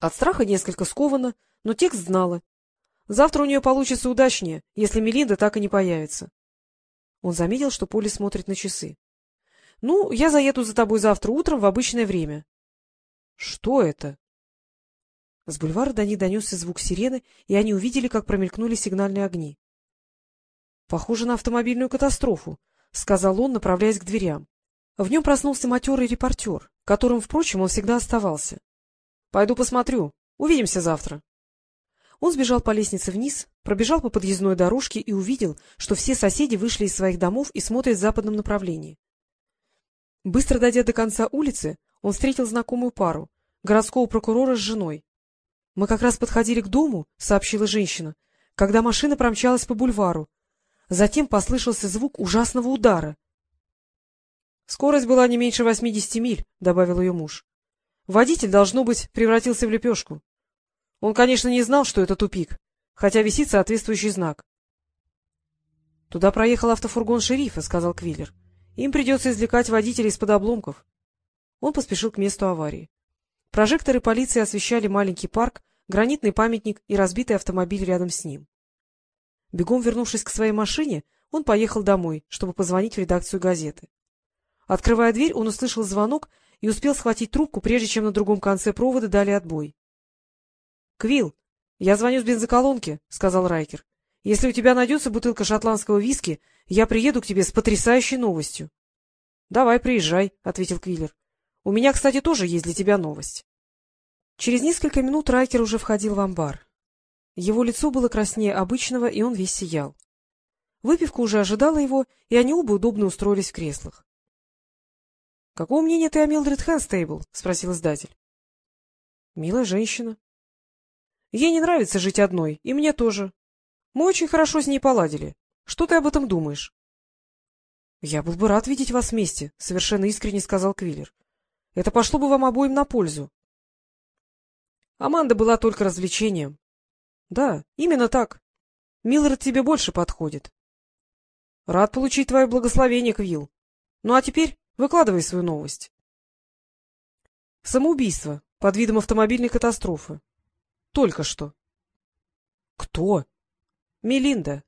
От страха несколько скована, но текст знала. Завтра у нее получится удачнее, если Мелинда так и не появится. Он заметил, что Поли смотрит на часы. — Ну, я заеду за тобой завтра утром в обычное время. — Что это? С бульвара до них донесся звук сирены, и они увидели, как промелькнули сигнальные огни. — Похоже на автомобильную катастрофу, — сказал он, направляясь к дверям. В нем проснулся матерый репортер, которым, впрочем, он всегда оставался. — Пойду посмотрю. Увидимся завтра. Он сбежал по лестнице вниз, пробежал по подъездной дорожке и увидел, что все соседи вышли из своих домов и смотрят в западном направлении. Быстро дойдя до конца улицы, он встретил знакомую пару — городского прокурора с женой. — Мы как раз подходили к дому, — сообщила женщина, — когда машина промчалась по бульвару. Затем послышался звук ужасного удара. — Скорость была не меньше восьмидесяти миль, — добавил ее муж. Водитель, должно быть, превратился в лепешку. Он, конечно, не знал, что это тупик, хотя висит соответствующий знак. — Туда проехал автофургон шерифа, — сказал Квиллер. — Им придется извлекать водителя из-под обломков. Он поспешил к месту аварии. Прожекторы полиции освещали маленький парк, гранитный памятник и разбитый автомобиль рядом с ним. Бегом вернувшись к своей машине, он поехал домой, чтобы позвонить в редакцию газеты. Открывая дверь, он услышал звонок и успел схватить трубку, прежде чем на другом конце провода дали отбой. — Квилл, я звоню с бензоколонки, — сказал Райкер. — Если у тебя найдется бутылка шотландского виски, я приеду к тебе с потрясающей новостью. — Давай, приезжай, — ответил Квиллер. — У меня, кстати, тоже есть для тебя новость. Через несколько минут Райкер уже входил в амбар. Его лицо было краснее обычного, и он весь сиял. Выпивка уже ожидала его, и они оба удобно устроились в креслах. — Какого мнения ты о Милдред Хэнстейбл? — спросил издатель. — Милая женщина. — Ей не нравится жить одной, и мне тоже. Мы очень хорошо с ней поладили. Что ты об этом думаешь? — Я был бы рад видеть вас вместе, — совершенно искренне сказал Квиллер. — Это пошло бы вам обоим на пользу. Аманда была только развлечением. — Да, именно так. Милдред тебе больше подходит. — Рад получить твое благословение, Квилл. Ну а теперь Выкладывай свою новость. Самоубийство под видом автомобильной катастрофы. Только что. Кто? Мелинда.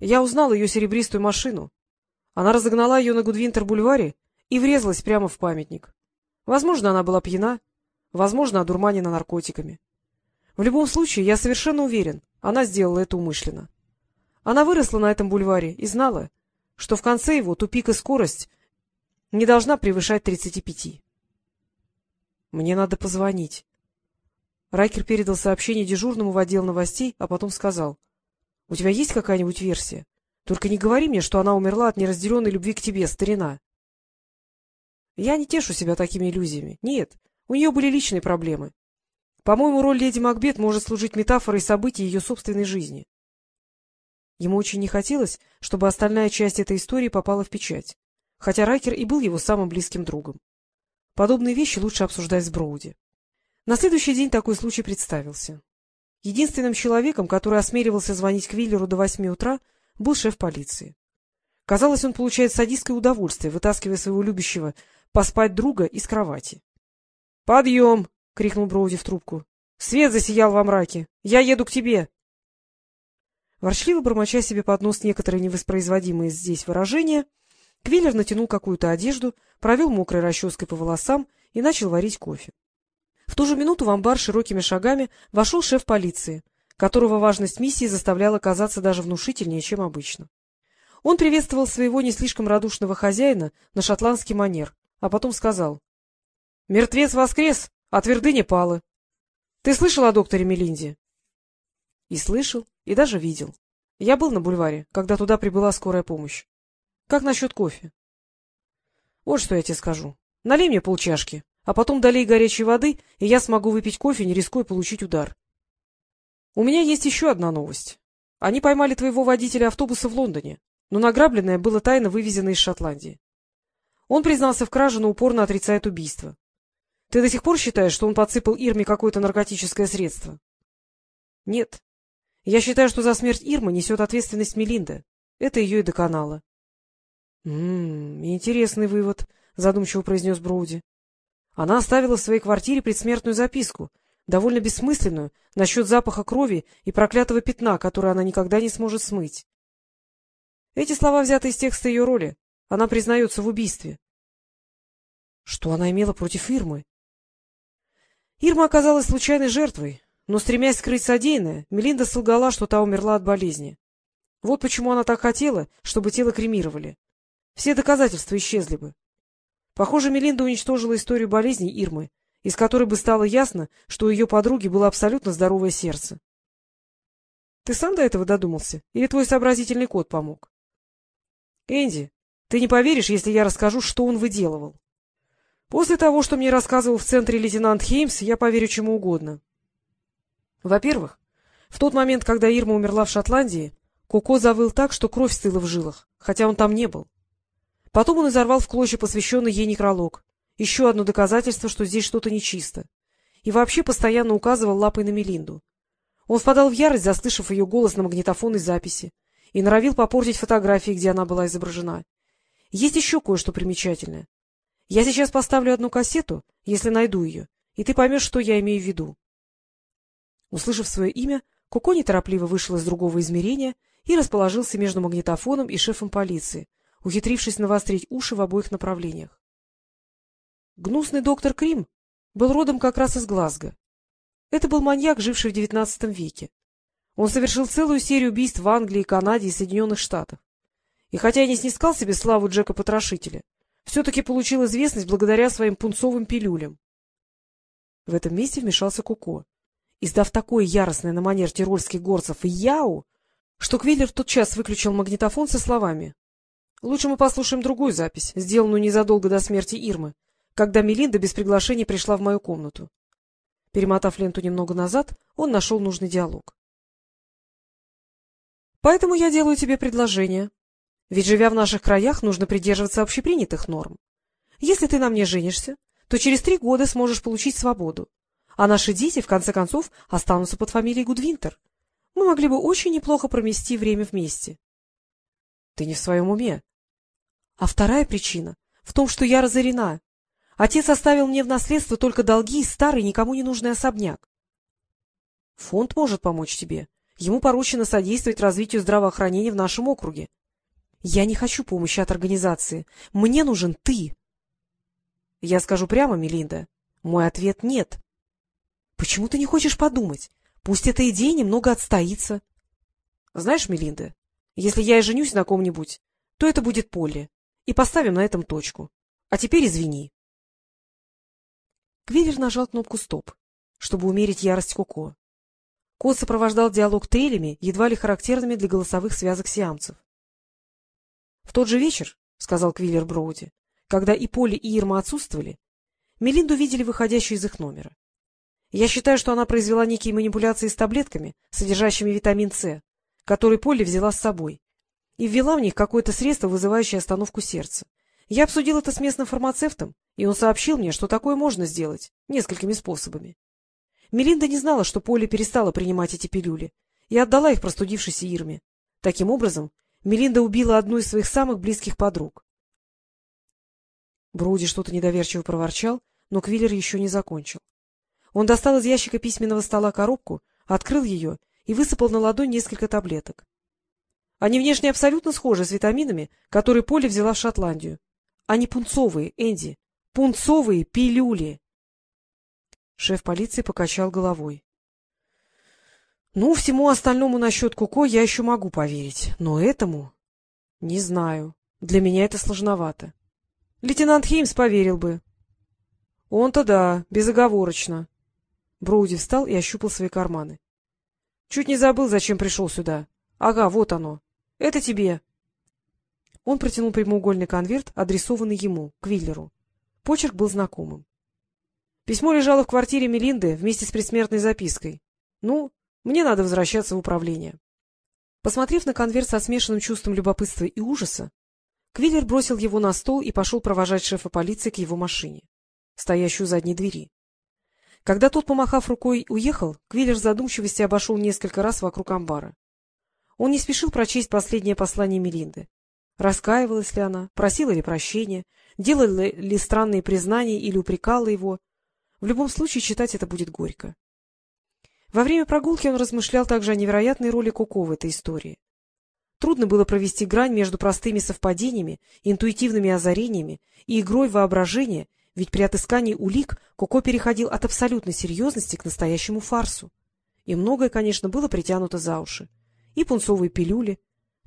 Я узнал ее серебристую машину. Она разогнала ее на Гудвинтер-бульваре и врезалась прямо в памятник. Возможно, она была пьяна, возможно, одурманена наркотиками. В любом случае, я совершенно уверен, она сделала это умышленно. Она выросла на этом бульваре и знала, что в конце его тупик и скорость не должна превышать тридцати пяти. — Мне надо позвонить. Райкер передал сообщение дежурному в отдел новостей, а потом сказал. — У тебя есть какая-нибудь версия? Только не говори мне, что она умерла от неразделенной любви к тебе, старина. Я не тешу себя такими иллюзиями. Нет, у нее были личные проблемы. По-моему, роль леди Макбет может служить метафорой событий ее собственной жизни. Ему очень не хотелось, чтобы остальная часть этой истории попала в печать хотя Райкер и был его самым близким другом. Подобные вещи лучше обсуждать с Броуди. На следующий день такой случай представился. Единственным человеком, который осмеливался звонить Квиллеру до восьми утра, был шеф полиции. Казалось, он получает садистское удовольствие, вытаскивая своего любящего поспать друга из кровати. — Подъем! — крикнул Броуди в трубку. — Свет засиял во мраке. Я еду к тебе. Ворчливо бормоча себе под нос некоторые невоспроизводимые здесь выражения, Квиллер натянул какую-то одежду, провел мокрой расческой по волосам и начал варить кофе. В ту же минуту в амбар широкими шагами вошел шеф полиции, которого важность миссии заставляла казаться даже внушительнее, чем обычно. Он приветствовал своего не слишком радушного хозяина на шотландский манер, а потом сказал. — Мертвец воскрес, а твердыня пала. Ты слышал о докторе Мелинде? — И слышал, и даже видел. Я был на бульваре, когда туда прибыла скорая помощь. Как насчет кофе? — Вот что я тебе скажу. Налей мне полчашки, а потом долей горячей воды, и я смогу выпить кофе, не рискуя получить удар. У меня есть еще одна новость. Они поймали твоего водителя автобуса в Лондоне, но награбленное было тайно вывезено из Шотландии. Он признался в краже, но упорно отрицает убийство. Ты до сих пор считаешь, что он подсыпал Ирме какое-то наркотическое средство? — Нет. Я считаю, что за смерть Ирмы несет ответственность Мелинда. Это ее и доконало. — Интересный вывод, — задумчиво произнес Броуди. Она оставила в своей квартире предсмертную записку, довольно бессмысленную, насчет запаха крови и проклятого пятна, которое она никогда не сможет смыть. Эти слова взяты из текста ее роли. Она признается в убийстве. Что она имела против Ирмы? Ирма оказалась случайной жертвой, но, стремясь скрыть содеянное, Мелинда солгала, что та умерла от болезни. Вот почему она так хотела, чтобы тело кремировали. Все доказательства исчезли бы. Похоже, Мелинда уничтожила историю болезни Ирмы, из которой бы стало ясно, что у ее подруги было абсолютно здоровое сердце. Ты сам до этого додумался? Или твой сообразительный кот помог? Энди, ты не поверишь, если я расскажу, что он выделывал. После того, что мне рассказывал в центре лейтенант Хеймс, я поверю чему угодно. Во-первых, в тот момент, когда Ирма умерла в Шотландии, Коко завыл так, что кровь стыла в жилах, хотя он там не был. Потом он изорвал в клочья посвященный ей некролог, еще одно доказательство, что здесь что-то нечисто. И вообще постоянно указывал лапой на Мелинду. Он впадал в ярость, заслышав ее голос на магнитофонной записи, и норовил попортить фотографии, где она была изображена. Есть еще кое-что примечательное. Я сейчас поставлю одну кассету, если найду ее, и ты поймешь, что я имею в виду. Услышав свое имя, Коко неторопливо вышел из другого измерения и расположился между магнитофоном и шефом полиции, ухитрившись навострить уши в обоих направлениях. Гнусный доктор Крим был родом как раз из Глазго. Это был маньяк, живший в XIX веке. Он совершил целую серию убийств в Англии, Канаде и Соединенных Штатах. И хотя и не снискал себе славу Джека-потрошителя, все-таки получил известность благодаря своим пунцовым пилюлям. В этом месте вмешался Куко, издав такое яростное на манер тирольских горцев «Яу», что Квиллер тотчас выключил магнитофон со словами «Лучше мы послушаем другую запись, сделанную незадолго до смерти Ирмы, когда Мелинда без приглашения пришла в мою комнату». Перемотав ленту немного назад, он нашел нужный диалог. «Поэтому я делаю тебе предложение», ведь, живя в наших краях, нужно придерживаться общепринятых норм. Если ты на мне женишься, то через три года сможешь получить свободу, а наши дети, в конце концов, останутся под фамилией Гудвинтер. Мы могли бы очень неплохо провести время вместе. Ты не в своем уме. А вторая причина в том, что я разорена. Отец оставил мне в наследство только долги и старый, никому не нужный особняк. Фонд может помочь тебе. Ему поручено содействовать развитию здравоохранения в нашем округе. Я не хочу помощи от организации. Мне нужен ты. Я скажу прямо, Мелинда. Мой ответ — нет. Почему ты не хочешь подумать? Пусть эта идея немного отстоится. Знаешь, Мелинда, если я и женюсь на ком-нибудь, то это будет Полли. И поставим на этом точку. А теперь извини. Квиллер нажал кнопку «Стоп», чтобы умерить ярость Коко. Кот сопровождал диалог трелями, едва ли характерными для голосовых связок сиамцев. В тот же вечер, — сказал Квиллер Броуди, — когда и Поли, и Ирма отсутствовали, Мелинду видели выходящую из их номера. Я считаю, что она произвела некие манипуляции с таблетками, содержащими витамин С, который Полли взяла с собой, и ввела в них какое-то средство, вызывающее остановку сердца. Я обсудил это с местным фармацевтом, и он сообщил мне, что такое можно сделать несколькими способами. Мелинда не знала, что Полли перестала принимать эти пилюли, и отдала их простудившейся Ирме. Таким образом, Мелинда убила одну из своих самых близких подруг. Броуди что-то недоверчиво проворчал, но Квиллер еще не закончил. Он достал из ящика письменного стола коробку, открыл ее и высыпал на ладонь несколько таблеток. Они внешне абсолютно схожи с витаминами, которые Поле взяла в Шотландию. Они пунцовые, Энди. Пунцовые пилюли. Шеф полиции покачал головой. Ну, всему остальному насчет Куко я еще могу поверить, но этому... Не знаю. Для меня это сложновато. Лейтенант Хеймс поверил бы. Он-то да, безоговорочно. Броуди встал и ощупал свои карманы. Чуть не забыл, зачем пришел сюда. Ага, вот оно. Это тебе. Он протянул прямоугольный конверт, адресованный ему, Квиллеру. Почерк был знакомым. Письмо лежало в квартире Мелинды вместе с предсмертной запиской. Ну, мне надо возвращаться в управление. Посмотрев на конверт со смешанным чувством любопытства и ужаса, Квиллер бросил его на стол и пошел провожать шефа полиции к его машине, стоящую у задней двери. Когда тот, помахав рукой, уехал, Квиллер в задумчивости обошел несколько раз вокруг амбара. Он не спешил прочесть последнее послание Мелинды. Раскаивалась ли она, просила ли прощения, делала ли странные признания или упрекала его. В любом случае читать это будет горько. Во время прогулки он размышлял также о невероятной роли Коко в этой истории. Трудно было провести грань между простыми совпадениями, интуитивными озарениями и игрой воображения, ведь при отыскании улик Коко переходил от абсолютной серьезности к настоящему фарсу. И многое, конечно, было притянуто за уши. И пунцовые пилюли,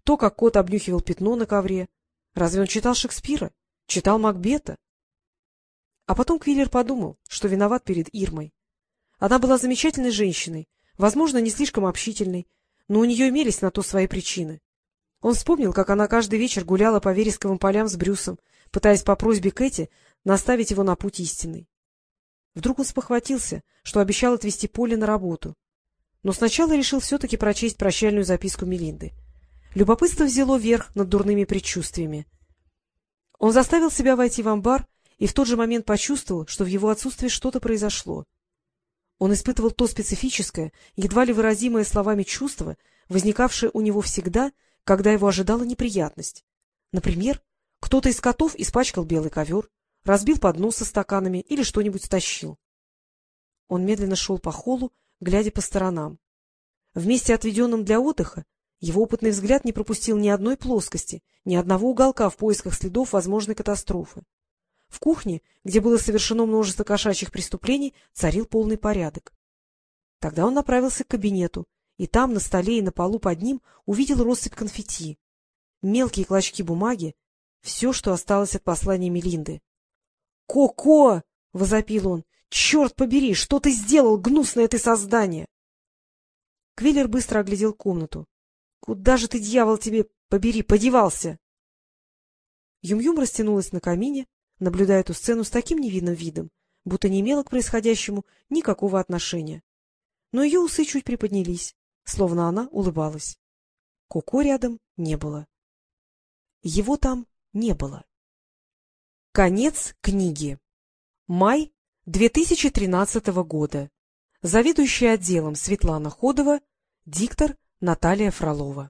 то, как кот обнюхивал пятно на ковре. Разве он читал Шекспира? Читал Макбета? А потом Квиллер подумал, что виноват перед Ирмой. Она была замечательной женщиной, возможно, не слишком общительной, но у нее имелись на то свои причины. Он вспомнил, как она каждый вечер гуляла по вересковым полям с Брюсом, пытаясь по просьбе Кэти наставить его на путь истинный. Вдруг он спохватился, что обещал отвезти Поле на работу. Но сначала решил все-таки прочесть прощальную записку Мелинды. Любопытство взяло верх над дурными предчувствиями. Он заставил себя войти в амбар и в тот же момент почувствовал, что в его отсутствии что-то произошло. Он испытывал то специфическое, едва ли выразимое словами чувство, возникавшее у него всегда, когда его ожидала неприятность. Например, кто-то из котов испачкал белый ковер, разбил поднос со стаканами или что-нибудь стащил. Он медленно шел по холлу, глядя по сторонам. В месте, отведенном для отдыха, его опытный взгляд не пропустил ни одной плоскости, ни одного уголка в поисках следов возможной катастрофы. В кухне, где было совершено множество кошачьих преступлений, царил полный порядок. Тогда он направился к кабинету, и там, на столе и на полу под ним, увидел россыпь конфетти, мелкие клочки бумаги, все, что осталось от послания Мелинды. «Ко-ко!» — возопил он. «Черт побери! Что ты сделал, гнусное ты создание!» Квиллер быстро оглядел комнату. «Куда же ты, дьявол, тебе, побери, подевался?» Юм-Юм растянулась на камине, наблюдая эту сцену с таким невинным видом, будто не имела к происходящему никакого отношения. Но ее усы чуть приподнялись, словно она улыбалась. Коко рядом не было. Его там не было. Конец книги. Май 2013 года. Заведующая отделом Светлана Ходова, диктор Наталья Фролова.